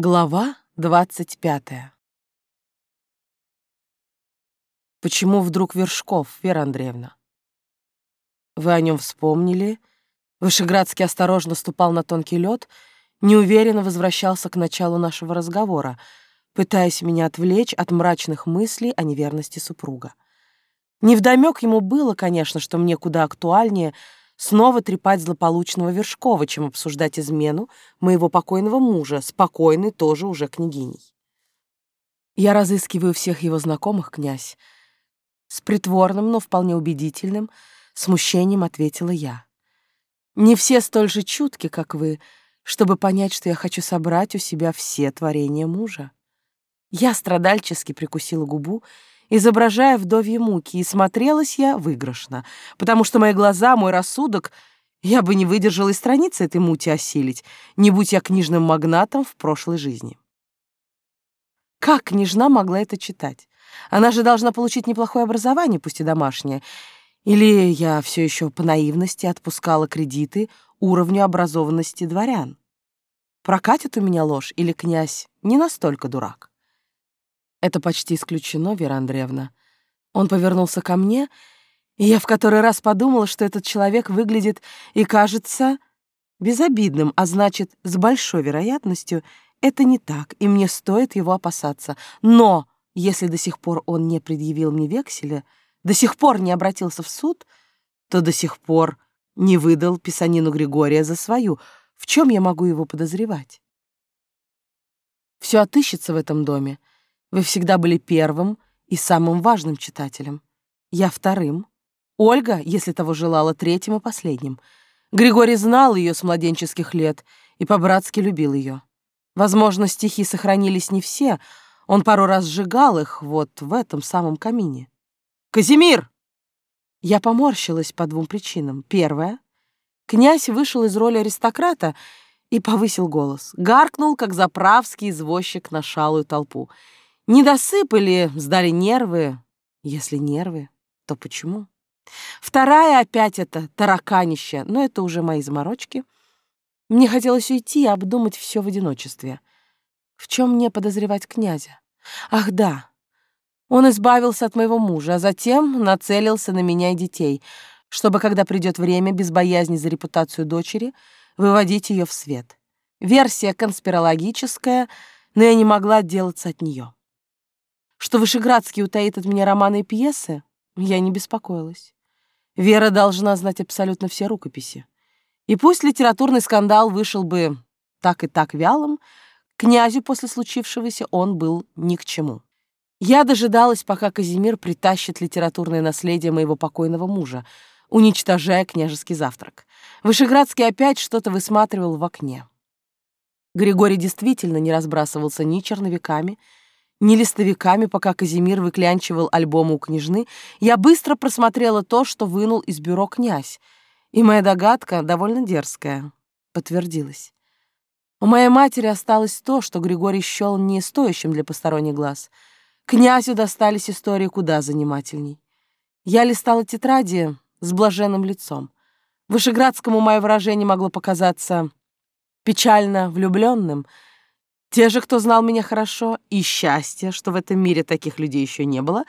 Глава двадцать пятая. Почему вдруг Вершков, Вера Андреевна? Вы о нем вспомнили? Вышеградский осторожно ступал на тонкий лед, неуверенно возвращался к началу нашего разговора, пытаясь меня отвлечь от мрачных мыслей о неверности супруга. Невдомёк ему было, конечно, что мне куда актуальнее — снова трепать злополучного Вершкова, чем обсуждать измену моего покойного мужа, спокойной тоже уже княгиней. Я разыскиваю всех его знакомых, князь. С притворным, но вполне убедительным смущением ответила я. Не все столь же чутки, как вы, чтобы понять, что я хочу собрать у себя все творения мужа. Я страдальчески прикусила губу изображая вдовьи муки, и смотрелась я выигрышно, потому что мои глаза, мой рассудок, я бы не выдержала и страницы этой мути осилить, не будь я книжным магнатом в прошлой жизни. Как княжна могла это читать? Она же должна получить неплохое образование, пусть и домашнее. Или я все еще по наивности отпускала кредиты уровню образованности дворян? Прокатит у меня ложь, или князь не настолько дурак? Это почти исключено, Вера Андреевна. Он повернулся ко мне, и я в который раз подумала, что этот человек выглядит и кажется безобидным, а значит, с большой вероятностью это не так, и мне стоит его опасаться. Но если до сих пор он не предъявил мне векселя, до сих пор не обратился в суд, то до сих пор не выдал писанину Григория за свою. В чем я могу его подозревать? Все отыщется в этом доме, вы всегда были первым и самым важным читателем. Я вторым. Ольга, если того желала, третьим и последним. Григорий знал ее с младенческих лет и по-братски любил ее. Возможно, стихи сохранились не все, он пару раз сжигал их вот в этом самом камине. «Казимир!» Я поморщилась по двум причинам. Первая — князь вышел из роли аристократа и повысил голос. Гаркнул, как заправский извозчик на шалую толпу — не досыпали, сдали нервы. Если нервы, то почему? Вторая опять это тараканище, но это уже мои заморочки. Мне хотелось уйти и обдумать все в одиночестве. В чем мне подозревать князя? Ах, да. Он избавился от моего мужа, а затем нацелился на меня и детей, чтобы, когда придет время, без боязни за репутацию дочери, выводить ее в свет. Версия конспирологическая, но я не могла отделаться от нее. Что Вышеградский утаит от меня романы и пьесы, я не беспокоилась. Вера должна знать абсолютно все рукописи. И пусть литературный скандал вышел бы так и так вялым, князю после случившегося он был ни к чему. Я дожидалась, пока Казимир притащит литературное наследие моего покойного мужа, уничтожая княжеский завтрак. Вышеградский опять что-то высматривал в окне. Григорий действительно не разбрасывался ни черновиками, ни листовиками, пока Казимир выклянчивал альбомы у княжны, я быстро просмотрела то, что вынул из бюро князь, и моя догадка, довольно дерзкая, подтвердилась. У моей матери осталось то, что Григорий счел не стоящим для посторонних глаз. Князю достались истории куда занимательней. Я листала тетради с блаженным лицом. Вышеградскому мое выражение могло показаться печально влюбленным — те же, кто знал меня хорошо, и счастье, что в этом мире таких людей еще не было,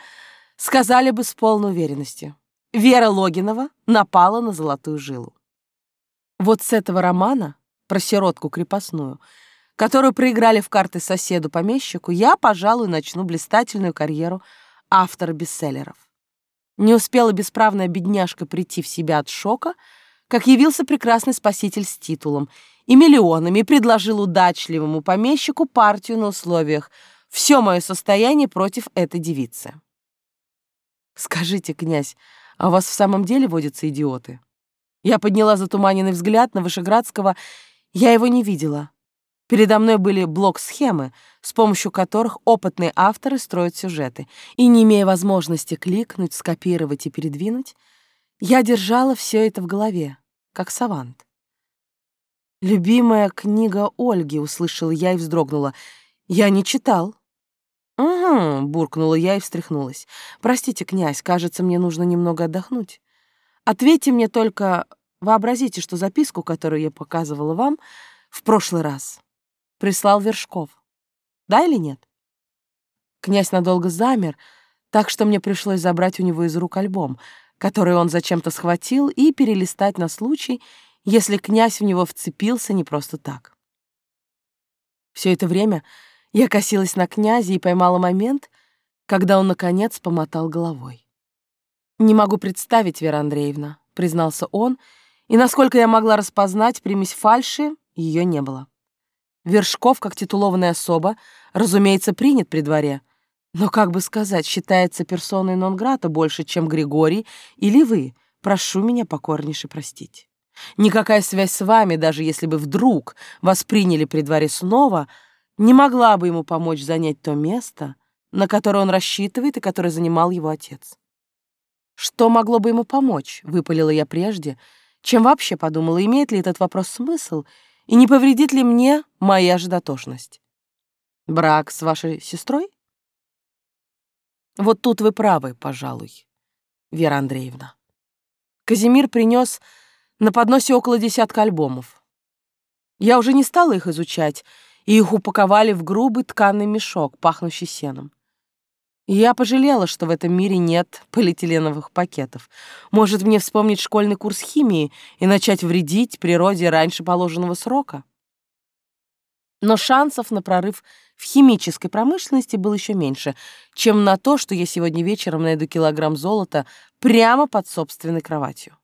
сказали бы с полной уверенностью. Вера Логинова напала на золотую жилу. Вот с этого романа про сиротку крепостную, которую проиграли в карты соседу-помещику, я, пожалуй, начну блистательную карьеру автора бестселлеров. Не успела бесправная бедняжка прийти в себя от шока, как явился прекрасный спаситель с титулом и миллионами предложил удачливому помещику партию на условиях «все мое состояние против этой девицы». «Скажите, князь, а у вас в самом деле водятся идиоты?» Я подняла затуманенный взгляд на Вышеградского. Я его не видела. Передо мной были блок-схемы, с помощью которых опытные авторы строят сюжеты. И не имея возможности кликнуть, скопировать и передвинуть, я держала все это в голове, как савант. «Любимая книга Ольги», — услышала я и вздрогнула. «Я не читал». «Угу», — буркнула я и встряхнулась. «Простите, князь, кажется, мне нужно немного отдохнуть. Ответьте мне только, вообразите, что записку, которую я показывала вам в прошлый раз, прислал Вершков. Да или нет? Князь надолго замер, так что мне пришлось забрать у него из рук альбом, который он зачем-то схватил, и перелистать на случай, если князь в него вцепился не просто так. Все это время я косилась на князя и поймала момент, когда он, наконец, помотал головой. «Не могу представить, Вера Андреевна», — признался он, и, насколько я могла распознать, примесь фальши ее не было. Вершков, как титулованная особа, разумеется, принят при дворе, но, как бы сказать, считается персоной нон-грата больше, чем Григорий или вы. Прошу меня покорнейше простить. Никакая связь с вами, даже если бы вдруг вас приняли при дворе снова, не могла бы ему помочь занять то место, на которое он рассчитывает и которое занимал его отец. Что могло бы ему помочь, выпалила я прежде, чем вообще подумала, имеет ли этот вопрос смысл и не повредит ли мне моя же дотошность. Брак с вашей сестрой? Вот тут вы правы, пожалуй, Вера Андреевна. Казимир принес на подносе около десятка альбомов. Я уже не стала их изучать, и их упаковали в грубый тканый мешок, пахнущий сеном. Я пожалела, что в этом мире нет полиэтиленовых пакетов. Может, мне вспомнить школьный курс химии и начать вредить природе раньше положенного срока? Но шансов на прорыв в химической промышленности было еще меньше, чем на то, что я сегодня вечером найду килограмм золота прямо под собственной кроватью.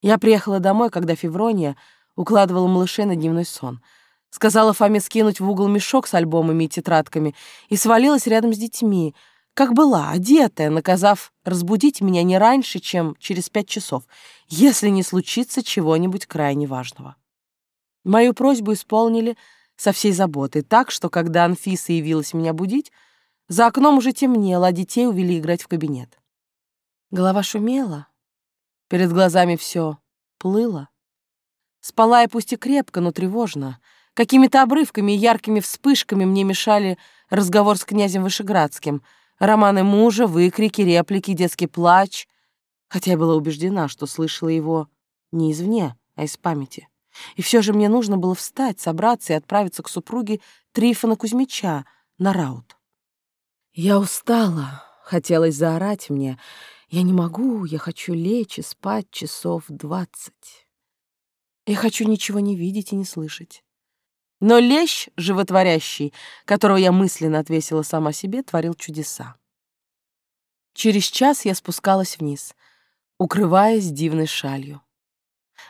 Я приехала домой, когда Феврония укладывала малышей на дневной сон. Сказала Фоме скинуть в угол мешок с альбомами и тетрадками и свалилась рядом с детьми, как была, одетая, наказав разбудить меня не раньше, чем через пять часов, если не случится чего-нибудь крайне важного. Мою просьбу исполнили — со всей заботой, так что, когда Анфиса явилась меня будить, за окном уже темнело, а детей увели играть в кабинет. Голова шумела, перед глазами все плыло. Спала я пусть и крепко, но тревожно. Какими-то обрывками и яркими вспышками мне мешали разговор с князем Вышеградским, романы мужа, выкрики, реплики, детский плач, хотя я была убеждена, что слышала его не извне, а из памяти. И все же мне нужно было встать, собраться и отправиться к супруге Трифона Кузьмича на раут. Я устала, хотелось заорать мне. Я не могу, я хочу лечь и спать часов двадцать. Я хочу ничего не видеть и не слышать. Но лещ, животворящий, которого я мысленно отвесила сама себе, творил чудеса. Через час я спускалась вниз, укрываясь дивной шалью.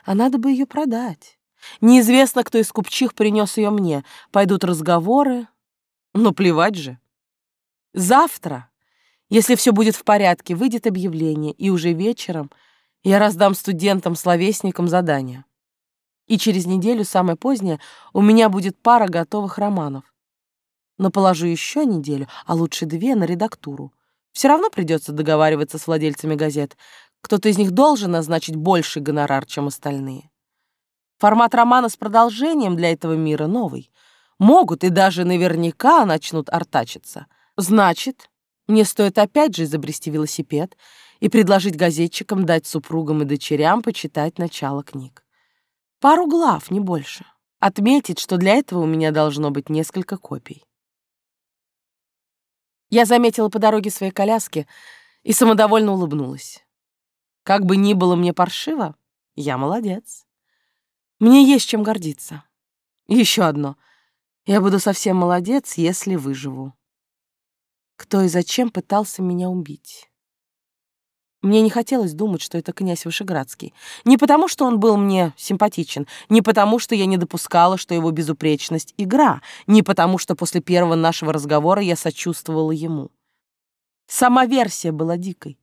А надо бы ее продать. Неизвестно, кто из купчих принес ее мне. Пойдут разговоры. Но плевать же. Завтра, если все будет в порядке, выйдет объявление, и уже вечером я раздам студентам-словесникам задание. И через неделю, самое позднее, у меня будет пара готовых романов. Но положу еще неделю, а лучше две, на редактуру. Все равно придется договариваться с владельцами газет. Кто-то из них должен назначить больший гонорар, чем остальные. Формат романа с продолжением для этого мира новый. Могут и даже наверняка начнут артачиться. Значит, мне стоит опять же изобрести велосипед и предложить газетчикам дать супругам и дочерям почитать начало книг. Пару глав, не больше. Отметить, что для этого у меня должно быть несколько копий. Я заметила по дороге своей коляски и самодовольно улыбнулась. Как бы ни было мне паршиво, я молодец. Мне есть чем гордиться. Еще одно. Я буду совсем молодец, если выживу. Кто и зачем пытался меня убить? Мне не хотелось думать, что это князь Вышеградский. Не потому, что он был мне симпатичен, не потому, что я не допускала, что его безупречность — игра, не потому, что после первого нашего разговора я сочувствовала ему. Сама версия была дикой.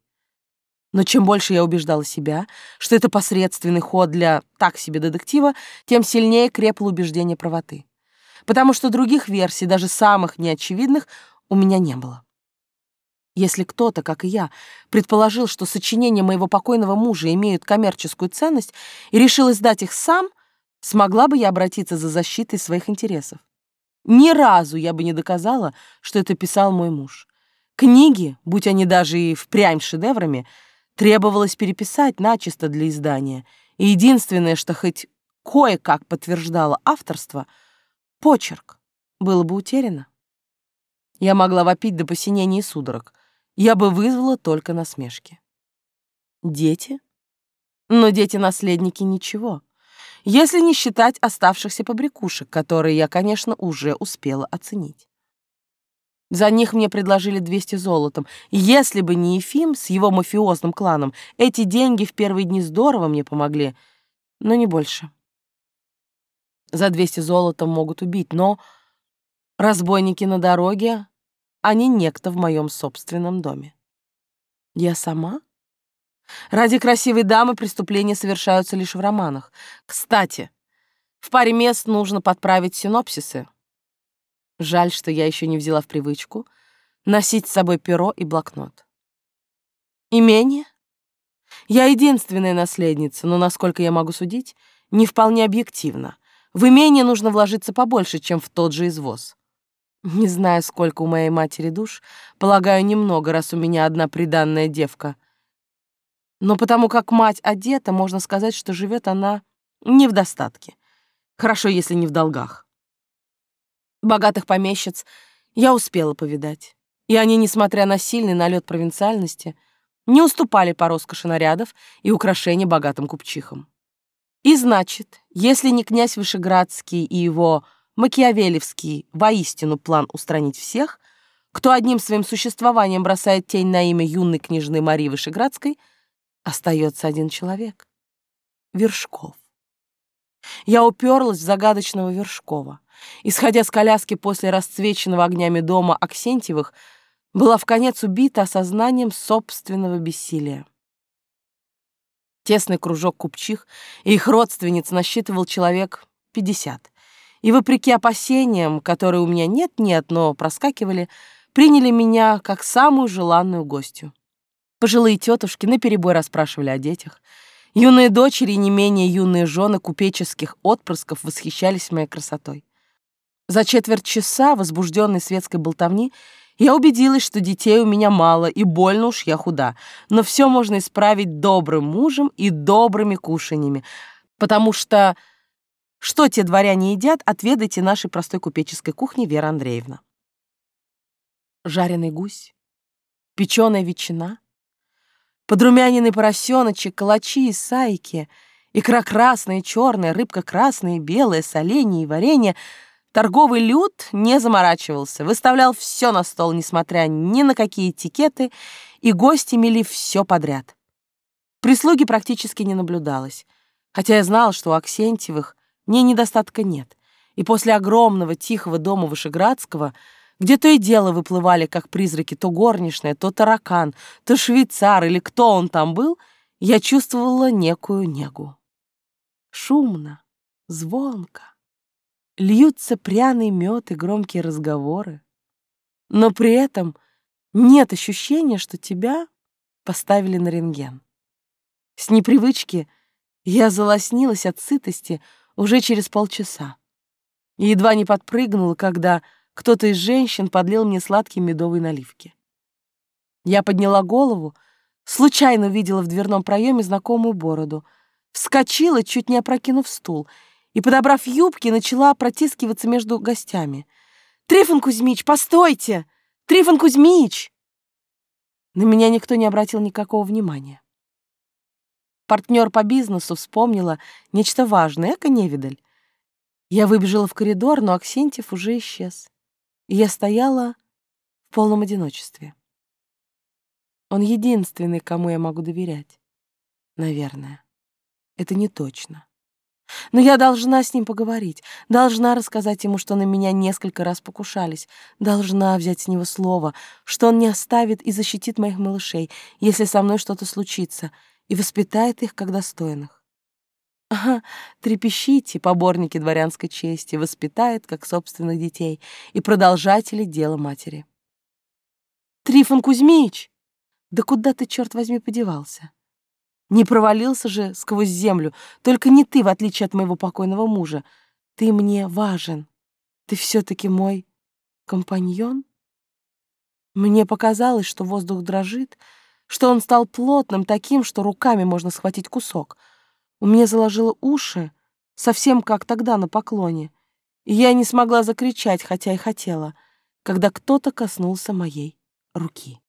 Но чем больше я убеждала себя, что это посредственный ход для так себе детектива, тем сильнее крепло убеждение правоты. Потому что других версий, даже самых неочевидных, у меня не было. Если кто-то, как и я, предположил, что сочинения моего покойного мужа имеют коммерческую ценность и решил издать их сам, смогла бы я обратиться за защитой своих интересов. Ни разу я бы не доказала, что это писал мой муж. Книги, будь они даже и впрямь шедеврами, требовалось переписать начисто для издания, и единственное, что хоть кое-как подтверждало авторство, почерк, было бы утеряно. Я могла вопить до посинения и судорог. Я бы вызвала только насмешки. Дети? Но дети-наследники ничего. Если не считать оставшихся побрякушек, которые я, конечно, уже успела оценить. За них мне предложили 200 золотом. Если бы не Ефим с его мафиозным кланом, эти деньги в первые дни здорово мне помогли, но не больше. За 200 золотом могут убить, но разбойники на дороге, а не некто в моем собственном доме. Я сама? Ради красивой дамы преступления совершаются лишь в романах. Кстати, в паре мест нужно подправить синопсисы. Жаль, что я еще не взяла в привычку носить с собой перо и блокнот. Имение? Я единственная наследница, но, насколько я могу судить, не вполне объективно. В имение нужно вложиться побольше, чем в тот же извоз. Не знаю, сколько у моей матери душ, полагаю, немного, раз у меня одна приданная девка. Но потому как мать одета, можно сказать, что живет она не в достатке. Хорошо, если не в долгах. Богатых помещиц я успела повидать. И они, несмотря на сильный налет провинциальности, не уступали по роскоши нарядов и украшений богатым купчихам. И значит, если не князь Вышеградский и его Макиавелевский воистину план устранить всех, кто одним своим существованием бросает тень на имя юной княжны Марии Вышеградской, остается один человек — Вершков. Я уперлась в загадочного Вершкова. Исходя с коляски после расцвеченного огнями дома Аксентьевых, была в конец убита осознанием собственного бессилия. Тесный кружок купчих и их родственниц насчитывал человек пятьдесят. И вопреки опасениям, которые у меня нет-нет, но проскакивали, приняли меня как самую желанную гостью. Пожилые тетушки наперебой расспрашивали о детях. Юные дочери и не менее юные жены купеческих отпрысков восхищались моей красотой. За четверть часа возбужденной светской болтовни я убедилась, что детей у меня мало, и больно уж я худа. Но все можно исправить добрым мужем и добрыми кушаньями, потому что что те дворяне едят, отведайте нашей простой купеческой кухни, Вера Андреевна. Жареный гусь, печеная ветчина, подрумяненный поросеночек, калачи и сайки, икра красная черная, рыбка красная и белая, соленья и варенье — Торговый люд не заморачивался, выставлял все на стол, несмотря ни на какие этикеты, и гости мели все подряд. Прислуги практически не наблюдалось, хотя я знал, что у Аксентьевых мне недостатка нет, и после огромного тихого дома Вышеградского, где то и дело выплывали, как призраки, то горничная, то таракан, то швейцар или кто он там был, я чувствовала некую негу. Шумно, звонко льются пряный мед и громкие разговоры, но при этом нет ощущения, что тебя поставили на рентген. С непривычки я залоснилась от сытости уже через полчаса и едва не подпрыгнула, когда кто-то из женщин подлил мне сладкие медовые наливки. Я подняла голову, случайно увидела в дверном проеме знакомую бороду, вскочила, чуть не опрокинув стул — и, подобрав юбки, начала протискиваться между гостями. «Трифон Кузьмич, постойте! Трифон Кузьмич!» На меня никто не обратил никакого внимания. Партнер по бизнесу вспомнила нечто важное, эко-невидаль. Я выбежала в коридор, но Аксентьев уже исчез. И я стояла в полном одиночестве. Он единственный, кому я могу доверять. Наверное. Это не точно. Но я должна с ним поговорить, должна рассказать ему, что на меня несколько раз покушались, должна взять с него слово, что он не оставит и защитит моих малышей, если со мной что-то случится, и воспитает их как достойных. Ага, трепещите, поборники дворянской чести, воспитает как собственных детей и продолжатели дела матери. Трифон Кузьмич! Да куда ты, черт возьми, подевался? Не провалился же сквозь землю. Только не ты, в отличие от моего покойного мужа. Ты мне важен. Ты все-таки мой компаньон? Мне показалось, что воздух дрожит, что он стал плотным, таким, что руками можно схватить кусок. У меня заложило уши, совсем как тогда на поклоне. И я не смогла закричать, хотя и хотела. когда кто-то коснулся моей руки.